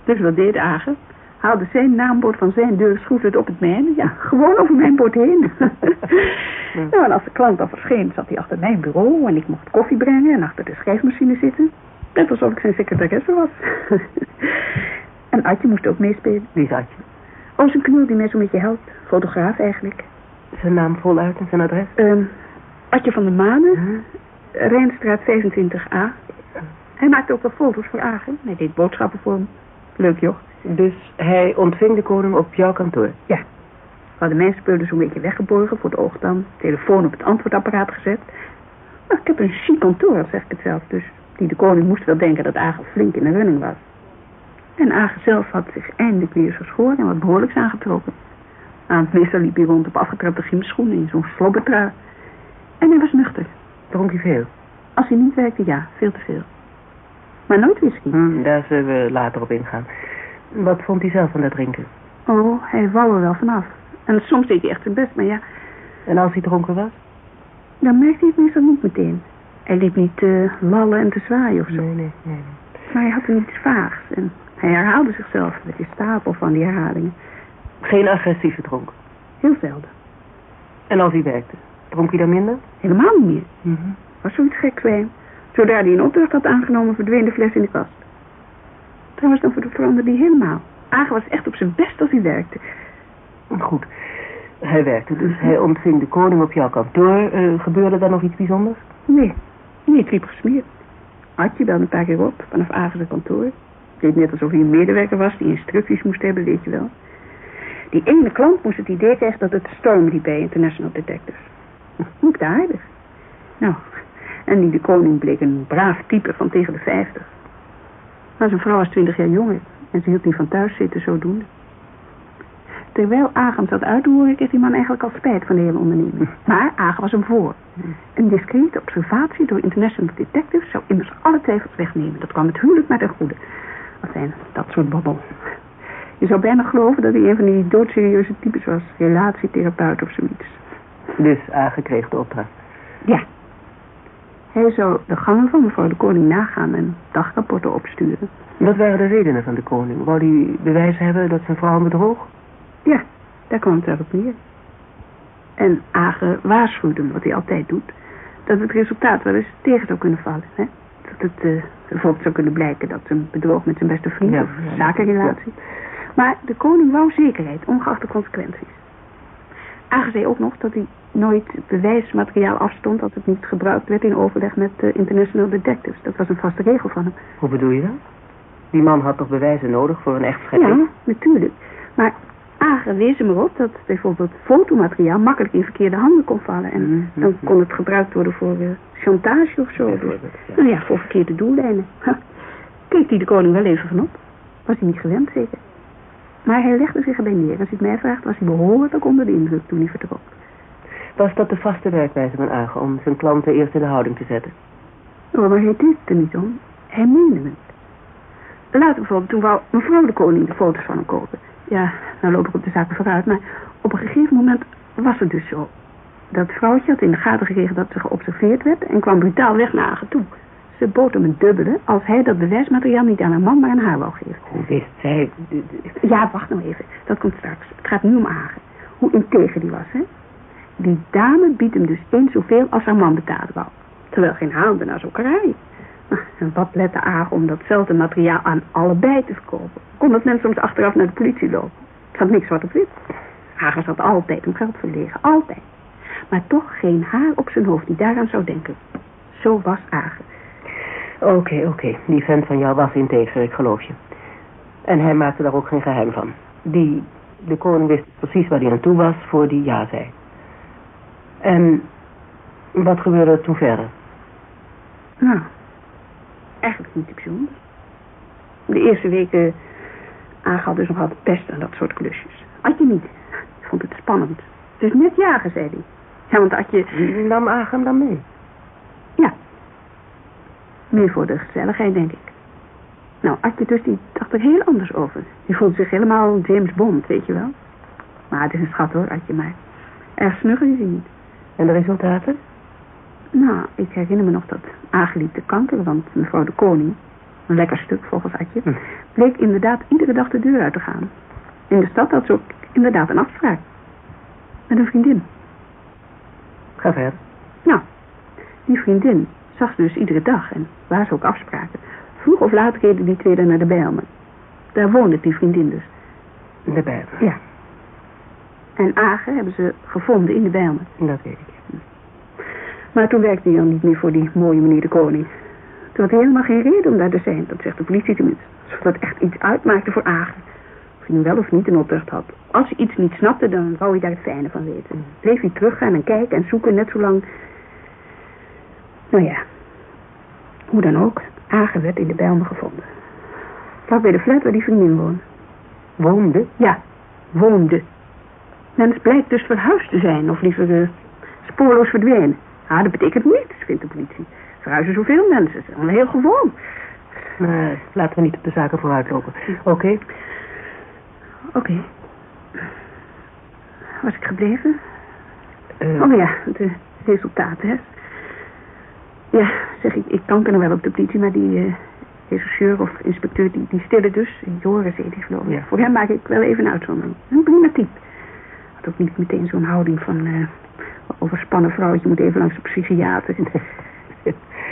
Dus wat deed Agen? Haalde zijn naambord van zijn deur, schroefde het op het mijne. Ja, gewoon over mijn bord heen. nou, en als de klant dan verscheen, zat hij achter mijn bureau en ik mocht koffie brengen en achter de schrijfmachine zitten. Net alsof ik zijn secretaresse was. en Adje moest ook meespelen.
Wie zat je?
Oh, zijn knul die mij zo'n beetje helpt. Fotograaf eigenlijk.
Zijn naam voluit en zijn adres?
Ehm Adje van der Manen, Rijnstraat 25a. Hij maakte ook wel foto's voor Agen. Hij deed boodschappen voor hem. Leuk joh.
Dus hij ontving de koning op jouw kantoor?
Ja. We hadden mijn spullen zo'n beetje weggeborgen voor het oog dan. Telefoon op het antwoordapparaat gezet. Nou, ik heb een chic kantoor, zeg ik het zelf. Dus die de koning moest wel denken dat Agen flink in de running was. En Agen zelf had zich eindelijk weer geschoren en wat behoorlijks aangetrokken. Aan meestal liep hij rond op afgetrapte gymschoenen in zo'n slobbertrui. En hij was nuchter.
Dronk hij veel?
Als hij niet werkte, ja, veel te veel. Maar nooit whisky.
Hm, daar zullen we later op ingaan. Wat vond hij zelf van dat drinken?
Oh, hij wou er wel vanaf. En soms deed hij echt zijn best, maar ja,
En als hij dronken was?
dan merkte hij het meestal niet meteen. Hij liep niet te lallen en te zwaaien of zo.
Nee, nee, nee.
Maar hij had er iets vaags. En hij herhaalde zichzelf met die stapel van die herhalingen.
Geen agressieve dronk.
Heel zelden.
En als hij werkte? Dronk hij dan minder?
Helemaal niet meer.
Mhm.
Was zoiets gek bij hem. Zodra hij een opdracht had aangenomen, verdween de fles in de kast. Trouwens, dan veranderde hij helemaal. Agen was echt op zijn best als hij werkte.
Goed. Hij werkte dus. Hij ontving de koning op jouw kantoor. Eh, gebeurde daar nog iets bijzonders?
Nee, nee, het liep gesmeerd. Adje belde een paar keer op, vanaf Agen zijn kantoor. Deed net alsof hij een medewerker was die instructies moest hebben, weet je wel. Die ene klant moest het idee krijgen dat het storm liep bij International Detectives. Niet aardig. Nou, en die de koning bleek een braaf type van tegen de vijftig. Maar zijn vrouw was twintig jaar jonger en ze hield niet van thuis zitten zodoende. Terwijl Agam zat uit te horen, kreeg die man eigenlijk al spijt van de hele onderneming. Maar Agam was hem voor. Een discrete observatie door International Detectives zou immers alle twijfels wegnemen. Dat kwam het huwelijk met een goede. Enfin, dat soort babbel. Je zou bijna geloven dat hij een van die doodserieuze types was. Relatietherapeut of zoiets.
Dus Agen kreeg de opdracht.
Ja. Hij zou de gangen van mevrouw de koning nagaan en dagrapporten opsturen.
Wat waren de redenen van de koning? Wou hij bewijs hebben dat zijn vrouw hem bedroog?
Ja, daar kwam het wel op neer. En Agen waarschuwde hem, wat hij altijd doet, dat het resultaat wel eens tegen zou kunnen vallen. Hè? Dat het eh, bijvoorbeeld zou kunnen blijken dat ze hem bedroog met zijn beste vriend
Ja,
of
ja.
zakenrelatie. Maar de koning wou zekerheid, ongeacht de consequenties. Zei ook nog dat hij nooit bewijsmateriaal afstond als het niet gebruikt werd in overleg met de International Detectives. Dat was een vaste regel van hem.
Hoe bedoel je dat? Die man had toch bewijzen nodig voor een echtscheiding?
Ja, natuurlijk. Maar Agen wees hem erop dat bijvoorbeeld fotomateriaal makkelijk in verkeerde handen kon vallen. En
Mhm.
dan kon het gebruikt worden voor eh, chantage of zo. Dus,
ja.
nou ja, voor verkeerde doellijnen. Ha. Keek die de koning wel even van op. Was hij niet gewend zeker. Maar hij legde zich erbij neer. Als u het mij vraagt, was hij behoorlijk onder de indruk toen hij vertrok.
Was dat de vaste werkwijze van Agen om zijn klanten eerst in de houding te zetten?
Oh, maar hij deed er niet om. Hij meende het. Later bijvoorbeeld, toen wou mevrouw de koning de foto's van hem kopen. Ja, nou loop ik op de zaken vooruit, maar op een gegeven moment was het dus zo. Dat vrouwtje had in de gaten gekregen dat ze geobserveerd werd en kwam brutaal weg naar Agen toe. Ze bood hem een dubbele als hij dat bewijsmateriaal niet aan haar man, maar aan haar wou geven.
Hoe wist zij...
Ja, wacht nou even. Dat komt straks. Het gaat nu om Agen. Hoe integer die was, hè? Die dame biedt hem dus eens zoveel als haar man betalen wou. Terwijl geen haan naar zoekerij. Nou, En wat lette Agen om datzelfde materiaal aan allebei te verkopen? Kon dat men soms achteraf naar de politie lopen? Het had niks zwart op wit. Hagen zat altijd om geld verlegen. Altijd. Maar toch geen haar op zijn hoofd die daaraan zou denken. Zo was Agen.
Oké, oké. Die vent van jou was integer, ik geloof je. En hij maakte daar ook geen geheim van. Die, de koning wist precies waar hij aan toe was voor die ja zei. En wat gebeurde er toen verder?
Nou, eigenlijk niet bijzonder. De eerste weken Agen had dus nog altijd pest aan dat soort klusjes. Adje niet. Ik vond het spannend. Is net jagen, zei hij. Ja, want Adje...
Nam hem dan mee?
Ja. Meer voor de gezelligheid, denk ik. Nou, Adje dus, die dacht er heel anders over. Die voelde zich helemaal James Bond, weet je wel. Maar het is een schat hoor, Adje, maar erg snugger is hij niet.
En de resultaten?
Nou, ik herinner me nog dat aangeliep te kankeren, want mevrouw de koning, een lekker stuk volgens Adje,
Hm.
bleek inderdaad iedere dag de deur uit te gaan. In de stad had ze ook inderdaad een afspraak. Met een vriendin.
Ga verder.
Nou, die vriendin zag ze dus iedere dag en waar ze ook afspraken. Vroeg of laat reden die twee dan naar de Bijlmer. Daar woonde die vriendin dus.
De Bijbel.
Ja. En Agen hebben ze gevonden in de Bijlmer.
Dat weet ik.
Maar toen werkte hij dan niet meer voor die mooie meneer de koning. Toen had hij helemaal geen reden om daar te zijn. Dat zegt de politie tenminste. Alsof dat echt iets uitmaakte voor Agen. Of hij nu wel of niet een opdracht had. Als hij iets niet snapte, dan wou hij daar het fijne van weten. Bleef hij teruggaan en kijken en zoeken net zo lang. Nou ja. Hoe dan ook. Agen werd in de Bijlmer gevonden. Vlak bij de flat waar die vriendin woonde.
Woonde?
Ja, woonde. Mens blijkt dus verhuisd te zijn, of liever eh, spoorloos verdwenen. Ah, dat betekent niets, vindt de politie. Verhuizen zoveel mensen, dat is allemaal heel gewoon.
Maar laten we niet op de zaken vooruitlopen. Oké.
Oké. Was ik gebleven?
Eh,
Oh ja, de resultaten, hè. Ja, zeg ik, ik kan er wel op de politie, maar die eh rechercheur of inspecteur, die, die stille dus, Joris heet die geloof ik.
Ja.
Voor hem maak ik wel even een uitzondering. Een prima type. Had ook niet meteen zo'n houding van, eh overspannen vrouwtje moet even langs de psychiater.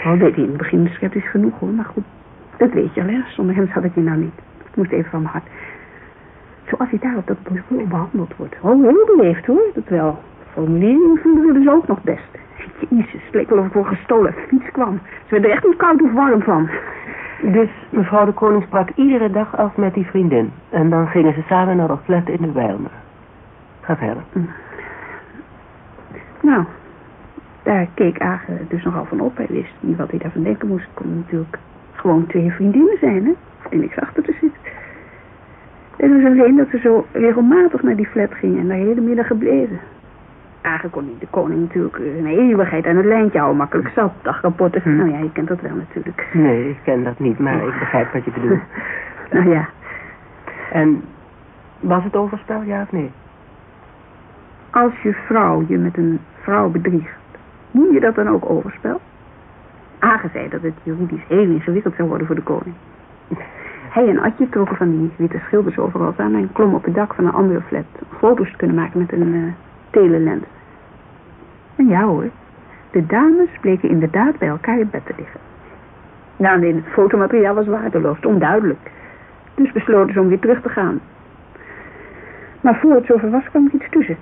Al deed hij in het begin sceptisch genoeg hoor, maar goed, dat weet je al hè. Zonder hem zat ik hier nou niet. Het moest even van mijn hart. Zoals hij daar op dat bureau behandeld wordt. Oh, heel beleefd hoor, dat wel. Formulering vinden ze dus ook nog best. Jezus, het leek wel of ik voor gestolen fiets kwam. Ze werden er echt niet koud of warm van.
Dus mevrouw de koning sprak iedere dag af met die vriendin. En dan gingen ze samen naar dat flat in de Bijlmer. Ga verder.
Nou, daar keek Agen dus nogal van op. Hij wist niet wat hij daarvan denken moest. Het kon natuurlijk gewoon twee vriendinnen zijn, hè. Er niks achter te zitten. Het was alleen dat ze zo regelmatig naar die flat ging en daar de hele middag gebleven. Agen kon niet de koning natuurlijk een eeuwigheid aan het lijntje houden. Makkelijk zat, dagrapporten.
Hm.
Nou ja, je kent dat wel natuurlijk.
Nee, ik ken dat niet, maar ik begrijp wat je bedoelt.
nou ja,
En was het overspel, ja of nee?
als je vrouw je met een vrouw bedriegt, noem je dat dan ook overspel? Zei dat het juridisch heel ingewikkeld zou worden voor de koning. Hij en Adje trokken van die witte schilders overal aan en klommen op het dak van een andere flat foto's te kunnen maken met een eh telelens. En ja hoor, de dames bleken inderdaad bij elkaar in bed te liggen. Nou, nee, het fotomateriaal was waardeloos, onduidelijk. Dus besloten ze om weer terug te gaan. Maar voor het zover was, kwam er iets tussen.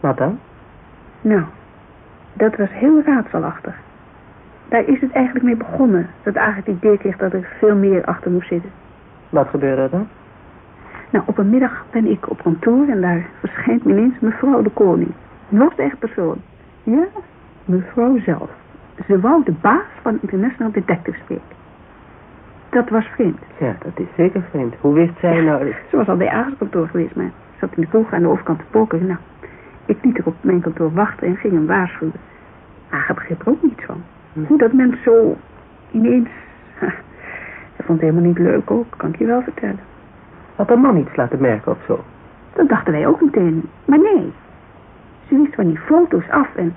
Wat dan?
Nou, dat was heel raadselachtig. Daar is het eigenlijk mee begonnen, dat Agen het idee kreeg dat er veel meer achter moest zitten.
Wat gebeurde er dan?
Nou, op een middag ben ik op kantoor en daar verschijnt ineens mevrouw de koning. Nog echt persoon. Ja, mevrouw zelf. Ze wou de baas van International Detective spreken. Dat was vreemd.
Ja, dat is zeker vreemd. Hoe wist zij nou...
Ze was al bij kantoor geweest, maar zat in de kroeg aan de overkant te pokeren. Nou, ik liet haar op mijn kantoor wachten en ging hem waarschuwen. Aga begreep er ook niets van.
Hm.
Hoe dat mens zo ineens... Ha, hij vond het helemaal niet leuk ook, kan ik je wel vertellen.
Had een man iets laten merken of zo?
Dat dachten wij ook meteen. Maar nee. Ze wist van die foto's af en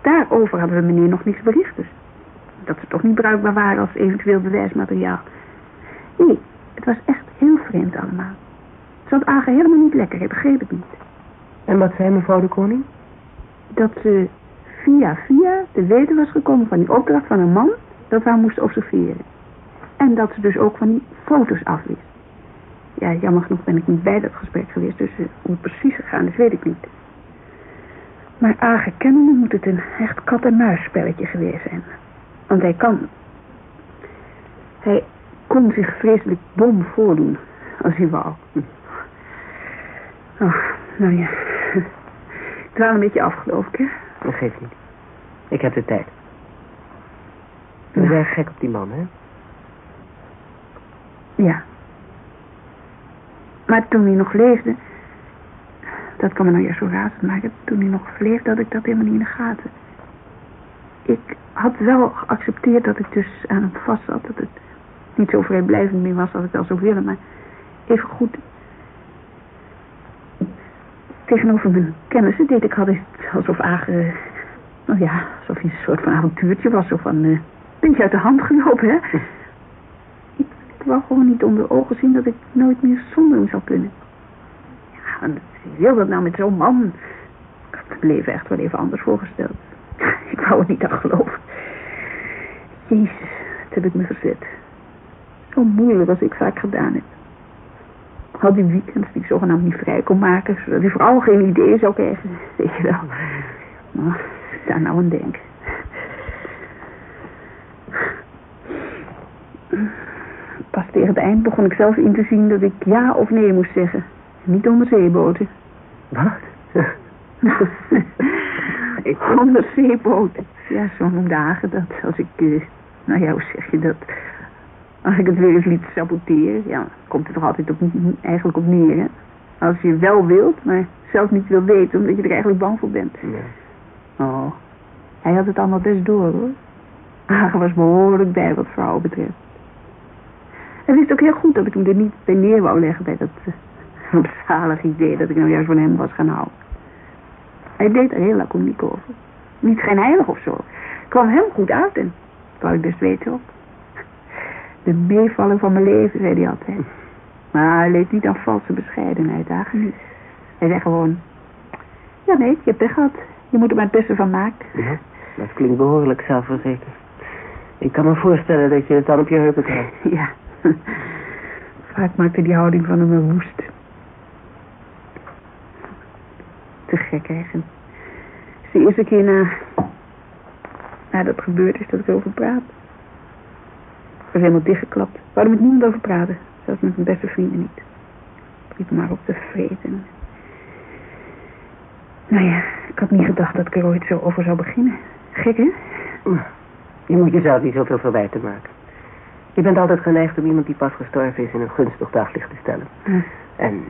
daarover hadden we meneer nog niets bericht. Dus dat ze toch niet bruikbaar waren als eventueel bewijsmateriaal. Nee, het was echt heel vreemd allemaal. Ze had Aga helemaal niet lekker, ik begreep het niet.
En wat zei mevrouw de koning?
Dat ze via via te weten was gekomen van die opdracht van een man dat we haar moesten observeren. En dat ze dus ook van die foto's afwist. Ja, jammer genoeg ben ik niet bij dat gesprek geweest, dus eh, hoe het precies gegaan is, weet ik niet. Maar kennende moet het een echt kat-en-muis spelletje geweest zijn. Want hij kan... Hij kon zich vreselijk dom voordoen, als hij wou. Oh, nou ja. Ik dwaal een beetje af, geloof ik, hè?
Dat geeft niet. Ik heb de tijd. We
Nou.
zijn gek op die man, hè?
Ja. Maar toen hij nog leefde... Dat kan me nou juist zo razend maken. Toen hij nog leefde had ik dat helemaal niet in de gaten. Ik had wel geaccepteerd dat ik dus aan hem vast zat. Dat het niet zo vrijblijvend meer was als ik wel zou willen. Maar even goed... Tegenover mijn kennissen deed ik altijd alsof Aage... Nou ja, alsof hij een soort van avontuurtje was. Zo van... eh beetje uit de hand gelopen, hè? Ik, ik wou gewoon niet onder ogen zien dat ik nooit meer zonder hem zou kunnen. Ja, en wil dat nou met zo'n man? Ik had het leven echt wel even anders voorgesteld. Ik wou er niet aan geloven. Jezus, wat heb ik me verzet. Zo moeilijk als ik vaak gedaan heb. Al die weekends die ik zogenaamd niet vrij kon maken, zodat hij vooral geen idee zou krijgen. Weet je wel. Maar, ik daar nou aan denk. Pas tegen het eind begon ik zelf in te zien dat ik ja of nee moest zeggen. Niet onder zeeboten.
Wat?
ik onder zeeboten. Ja, zo noemde Hagen dat. Als ik, eh, nou ja, hoe zeg je dat? Als ik het weer eens liet saboteren. Ja, komt het toch altijd op, eigenlijk op neer, hè? Als je wel wilt, maar zelf niet wil weten, omdat je er eigenlijk bang voor bent.
Nee.
Oh, hij had het allemaal best door, hoor. Hagen was behoorlijk bij wat vrouwen betreft. Hij wist ook heel goed dat ik hem er niet bij neer wou leggen bij dat uh, rampzalig idee dat ik nou juist van hem was gaan houden. Hij deed er heel laconiek over. Niet schijnheilig of zo. Kwam hem goed uit en wou ik best weten ook. De meevaller van mijn leven, zei hij altijd. Maar hij leed niet aan valse bescheidenheid, dagen niet. Hij zei gewoon, ja nee, je hebt pech gehad. Je moet er maar het beste van maken.
Ja, dat klinkt behoorlijk zelfverzekerd. Ik kan me voorstellen dat je het dan op je heupen krijgt.
Ja. Vaak maakte die houding van hem me woest. Eigenlijk. Het is de eerste keer na... Na dat gebeurd is dat ik erover praat. Ik was helemaal dichtgeklapt. Wou er met niemand over praten. Zelfs met mijn beste vrienden niet. Ik liep maar op te vreten. Nou ja, ik had niet gedacht dat ik er ooit zo over zou beginnen. Gek, hè?
Je moet jezelf niet zoveel verwijten maken. Je bent altijd geneigd om iemand die pas gestorven is in een gunstig daglicht te stellen.
Hm.
En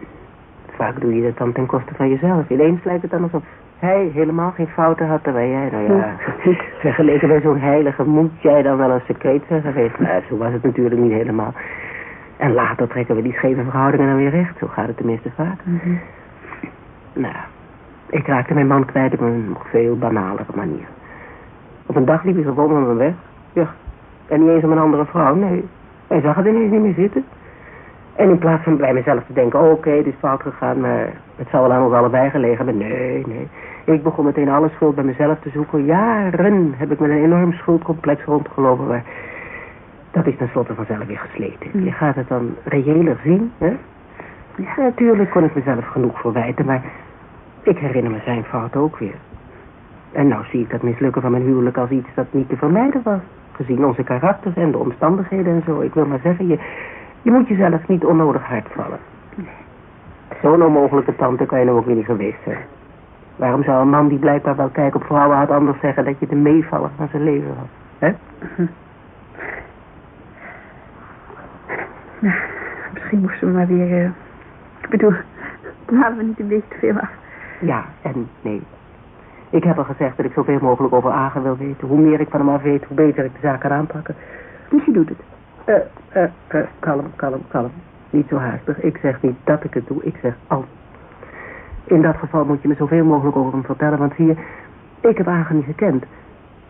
vaak doe je dat dan ten koste van jezelf. Ineens lijkt het dan alsof hij helemaal geen fouten had, terwijl jij, nou ja, vergeleken bij zo'n heilige moet jij dan wel een secreet zijn geweest. Maar zo was het natuurlijk niet helemaal. En later trekken we die scheve verhoudingen dan weer recht. Zo gaat het tenminste vaak.
Mhm.
Nou, ik raakte mijn man kwijt op een nog veel banalere manier. Op een dag liep hij gewoon van me weg. Ja, en niet eens om een andere vrouw, nee. Hij zag het ineens niet meer zitten. En in plaats van bij mezelf te denken, oké, het is fout gegaan, maar het zou wel aan ons allebei gelegen hebben. Nee, nee. Ik begon meteen alle schuld bij mezelf te zoeken. Jaren heb ik met een enorm schuldcomplex rondgelopen, maar dat is tenslotte vanzelf weer gesleten. Je gaat het dan reëler zien, hè? Ja, natuurlijk kon ik mezelf genoeg verwijten, maar ik herinner me zijn fout ook weer. En nou zie ik dat mislukken van mijn huwelijk als iets dat niet te vermijden was. Gezien onze karakters en de omstandigheden en zo. Ik wil maar zeggen, je, je moet jezelf niet onnodig hard vallen. Zo'n onmogelijke tante kan je nou ook weer niet geweest zijn. Waarom zou een man die blijkbaar wel kijk op vrouwen had anders zeggen dat je de meevaller van zijn leven was? Hè?
Nou, misschien moesten we maar weer... eh, ik bedoel, halen we niet een beetje te veel af.
Ja en nee. Ik heb al gezegd dat ik zoveel mogelijk over Agen wil weten. Hoe meer ik van hem af weet, hoe beter ik de zaak kan aanpakken.
Dus je doet het.
Eh, eh, eh, kalm, kalm, kalm. Niet zo haastig. Ik zeg niet dat ik het doe, ik zeg al. In dat geval moet je me zoveel mogelijk over hem vertellen, want zie je, ik heb Agen niet gekend.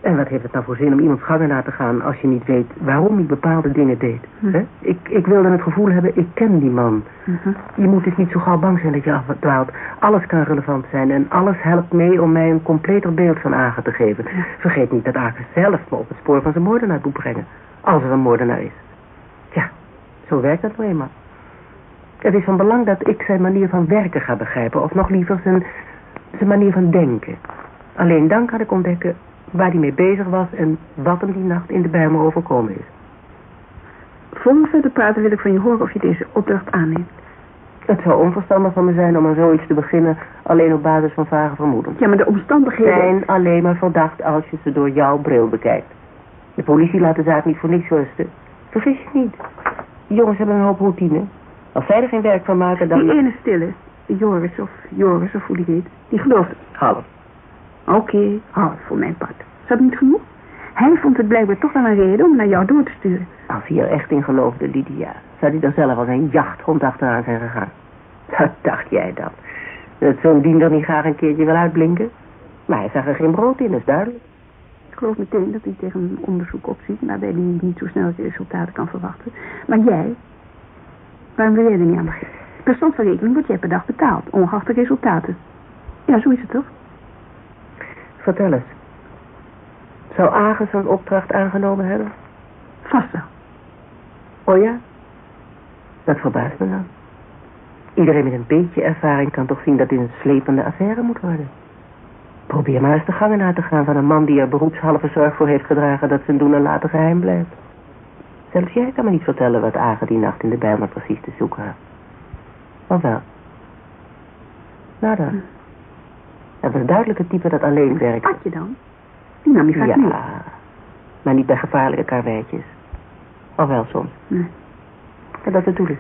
En wat heeft het nou voor zin om iemands gangen na te gaan als je niet weet waarom hij bepaalde dingen deed?
Hm.
hè? Ik, ik wilde het gevoel hebben, ik ken die man.
Mhm.
Je moet dus niet zo gauw bang zijn dat je afdwaalt. Alles kan relevant zijn en alles helpt mee om mij een completer beeld van Agen te geven. Vergeet niet dat Agen zelf me op het spoor van zijn moordenaar moet brengen. Als er een moordenaar is. Zo werkt dat nou eenmaal. Het is van belang dat ik zijn manier van werken ga begrijpen. Of nog liever zijn, zijn manier van denken. Alleen dan kan ik ontdekken waar hij mee bezig was en wat hem die nacht in de Bijlmer overkomen is.
Voor we verder praten wil ik van je horen of je deze opdracht aanneemt.
Het zou onverstandig van me zijn om aan zoiets te beginnen alleen op basis van vage vermoedens.
Ja, maar de omstandigheden...
zijn alleen maar verdacht als je ze door jouw bril bekijkt. De politie laat de zaak niet voor niks rusten. Vergis je niet. Die jongens hebben een hoop routine. Als zij er geen werk van maken, dan...
Die ene stille, Joris of Joris of hoe die heet, die gelooft het.
Half.
Oké, half voor mijn part. Is dat niet genoeg? Hij vond het blijkbaar toch wel een reden om naar jou door te sturen.
Als hij er echt in geloofde, Lydia, zou hij dan zelf als een jachthond achteraan zijn gegaan. Wat dacht jij dan? Dat zo'n diender niet graag een keertje wil uitblinken? Maar hij zag er geen brood in, dat is duidelijk.
Ik geloof meteen dat hij tegen een onderzoek opziet, waarbij hij niet zo snel resultaten kan verwachten. Maar jij, waarom wil jij er niet aan beginnen? Per stand van rekening wordt jij per dag betaald, ongeacht de resultaten. Ja, zo is het toch?
Vertel eens. Zou Agen zo'n opdracht aangenomen hebben?
Vast wel.
Oh ja? Dat verbaast me dan. Iedereen met een beetje ervaring kan toch zien dat dit een slepende affaire moet worden. Probeer maar eens de gangen na te gaan van een man die er beroepshalve zorg voor heeft gedragen dat zijn doen en laten geheim blijft. Zelfs jij kan me niet vertellen wat Agen die nacht in de Bijlmer precies te zoeken had. Of wel? Nou dan. Dat was duidelijk het type dat alleen werkt.
Had je dan? Die nam je vaak
Ja,
mee.
maar niet bij gevaarlijke karweitjes. Of wel soms.
Nee.
En dat bedoel ik.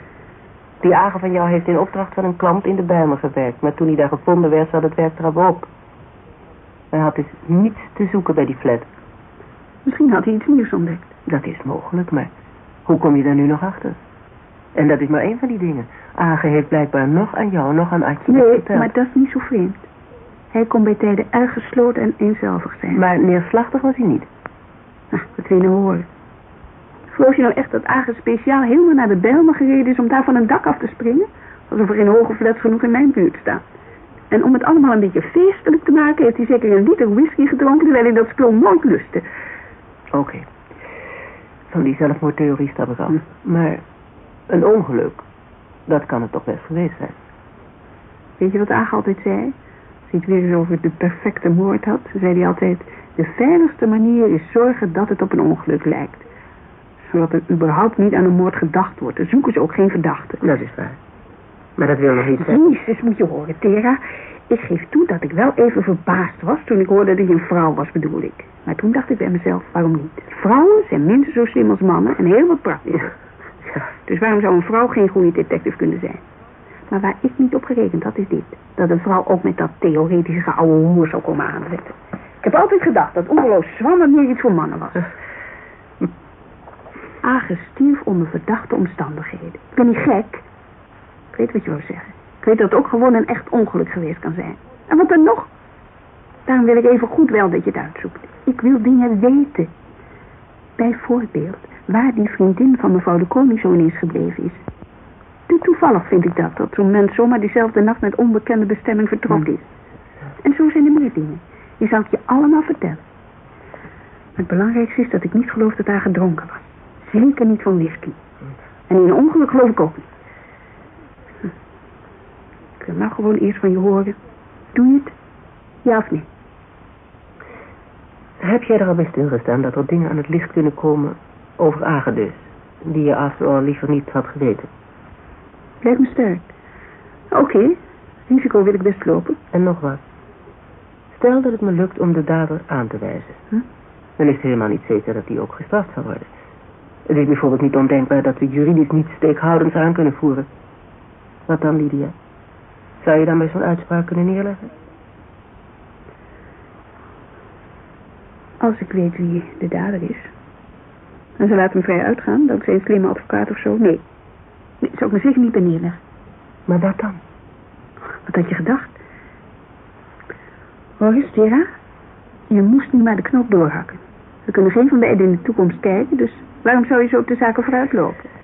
Die Agen van jou heeft in opdracht van een klant in de Bijlmer gewerkt. Maar toen hij daar gevonden werd, zat het werk erop op. Hij had dus niets te zoeken bij die flat.
Misschien had hij iets nieuws ontdekt.
Dat is mogelijk, maar hoe kom je daar nu nog achter? En dat is maar één van die dingen. Agen heeft blijkbaar nog aan jou, nog aan Adje
Nee,
verteld.
maar dat is niet zo vreemd. Hij kon bij tijden erg gesloten en eenzelvig zijn.
Maar neerslachtig was hij niet.
Nou, dat wil je nou horen. Geloof je nou echt dat Agen speciaal helemaal naar de Bijlmer gereden is om daar van een dak af te springen? Alsof er geen hoge flats genoeg in mijn buurt staan. En om het allemaal een beetje feestelijk te maken, heeft hij zeker een liter whisky gedronken, terwijl hij dat spul nooit lustte.
Oké. Van die zelfmoordtheorie stap ik af.
Hm.
Maar een ongeluk, dat kan het toch best geweest zijn.
Weet je wat Agen altijd zei? Als hij het weer eens over de perfecte moord had, zei hij altijd... De veiligste manier is zorgen dat het op een ongeluk lijkt. Zodat er überhaupt niet aan een moord gedacht wordt. Dan zoeken ze ook geen verdachte.
Dat is waar. Maar dat wil nog niet zeggen.
Jezus, moet je horen, Tera. Ik geef toe dat ik wel even verbaasd was toen ik hoorde dat hij een vrouw was, bedoel ik. Maar toen dacht ik bij mezelf, waarom niet? Vrouwen zijn minstens zo slim als mannen en heel wat praktischer. Dus waarom zou een vrouw geen goede detective kunnen zijn? Maar waar ik niet op gerekend had, is dit. Dat een vrouw ook met dat theoretische geouwe hoer zou komen aanzetten. Ik heb altijd gedacht dat Oerloos Zwannen meer iets voor mannen was. Agen stierf onder verdachte omstandigheden. Ik ben niet gek. Ik weet wat je wou zeggen. Ik weet dat het ook gewoon een echt ongeluk geweest kan zijn. En wat dan nog? Daarom wil ik even goed wel dat je het uitzoekt. Ik wil dingen weten. Bijvoorbeeld, waar die vriendin van mevrouw de Koning zo ineens gebleven is. Te toevallig vind ik dat, dat zo'n mens zomaar diezelfde nacht met onbekende bestemming vertrokken is. En zo zijn er meer dingen. Die zal ik je allemaal vertellen. Het belangrijkste is dat ik niet geloof dat hij gedronken was. Zeker niet van whisky. En in een ongeluk geloof ik ook niet. Ik nou gewoon eerst van je horen. Doe je het? Ja of nee?
Heb jij er al bij stilgestaan dat er dingen aan het licht kunnen komen over Agen dus, die je all liever niet had geweten?
Lijkt me sterk. Oké, risico wil ik best lopen.
En nog wat. Stel dat het me lukt om de dader aan te wijzen.
Hm?
Dan is het helemaal niet zeker dat hij ook gestraft zal worden. Het is bijvoorbeeld niet ondenkbaar dat we juridisch niet steekhoudend aan kunnen voeren. Wat dan, Lydia? Zou je dan bij zo'n uitspraak kunnen neerleggen?
Als ik weet wie de dader is. En ze laten hem vrij uitgaan, dankzij een slimme advocaat of zo. Nee. Nee, zou ik me zeker niet bij neerleggen.
Maar wat dan?
Wat had je gedacht? Hoor Tera. Je moest nu maar de knop doorhakken. We kunnen geen van beiden in de toekomst kijken, dus waarom zou je zo op de zaken vooruit lopen?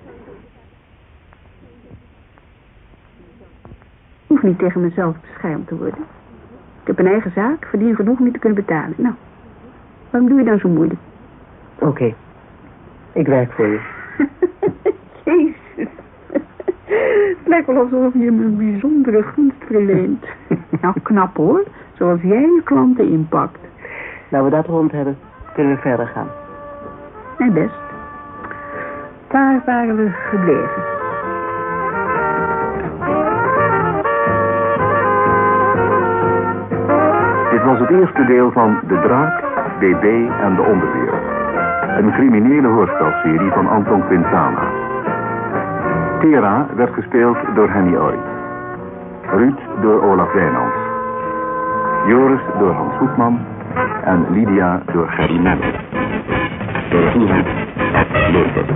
Ik hoef niet tegen mezelf beschermd te worden. Ik heb een eigen zaak, verdien genoeg om niet te kunnen betalen. Nou, waarom doe je dan zo moeilijk?
Oké. Ik werk voor je.
Jezus. Het lijkt wel alsof je me een bijzondere gunst verleent. nou, knap hoor. Zoals jij je klanten inpakt.
Nou, we dat rond hebben, kunnen we verder gaan.
Nee, best. Waar waren we gebleven?
Dit was het eerste deel van De Draak, BB en de Onderwereld. Een criminele hoorspelserie van Anton Quintana. Tera werd gespeeld door Henny Ooit. Ruud door Olaf Wijnands. Joris door Hans Hoekman. En Lydia door Gerry Melle. Regie, Ed Leupert.